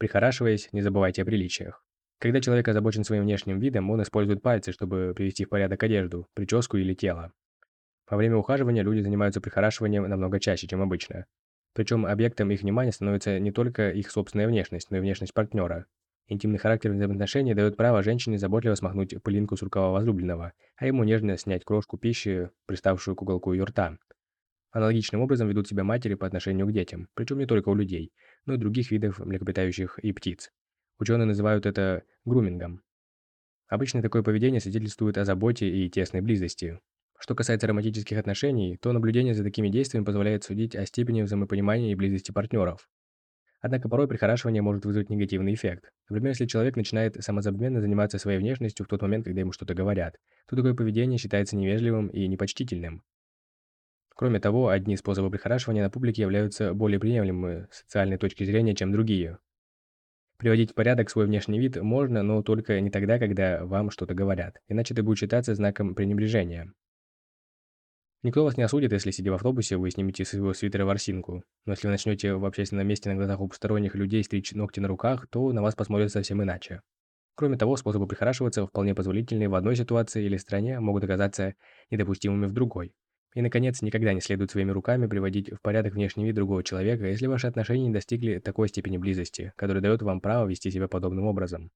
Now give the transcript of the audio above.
Прихорашиваясь, не забывайте о приличиях. Когда человек озабочен своим внешним видом, он использует пальцы, чтобы привести в порядок одежду, прическу или тело. Во время ухаживания люди занимаются прихорашиванием намного чаще, чем обычно. Причем объектом их внимания становится не только их собственная внешность, но и внешность партнера. Интимный характер взаимоотношений дает право женщине заботливо смахнуть пылинку с рукава возлюбленного, а ему нежно снять крошку пищи, приставшую к уголку ее рта. Аналогичным образом ведут себя матери по отношению к детям, причем не только у людей, но и других видов млекопитающих и птиц. Ученые называют это грумингом. Обычно такое поведение свидетельствует о заботе и тесной близости. Что касается романтических отношений, то наблюдение за такими действиями позволяет судить о степени взаимопонимания и близости партнеров. Однако порой прихорашивание может вызвать негативный эффект. Например, если человек начинает самозабвенно заниматься своей внешностью в тот момент, когда ему что-то говорят, то такое поведение считается невежливым и непочтительным. Кроме того, одни способы прихорашивания на публике являются более приемлемыми с социальной точки зрения, чем другие. Приводить в порядок свой внешний вид можно, но только не тогда, когда вам что-то говорят, иначе это будет считаться знаком пренебрежения. Никто вас не осудит, если, сидя в автобусе, вы снимете с своего свитера ворсинку. Но если вы начнете в общественном месте на глазах у посторонних людей стричь ногти на руках, то на вас посмотрят совсем иначе. Кроме того, способы прихорашиваться, вполне позволительные в одной ситуации или стране, могут оказаться недопустимыми в другой. И, наконец, никогда не следует своими руками приводить в порядок внешний вид другого человека, если ваши отношения не достигли такой степени близости, которая дает вам право вести себя подобным образом.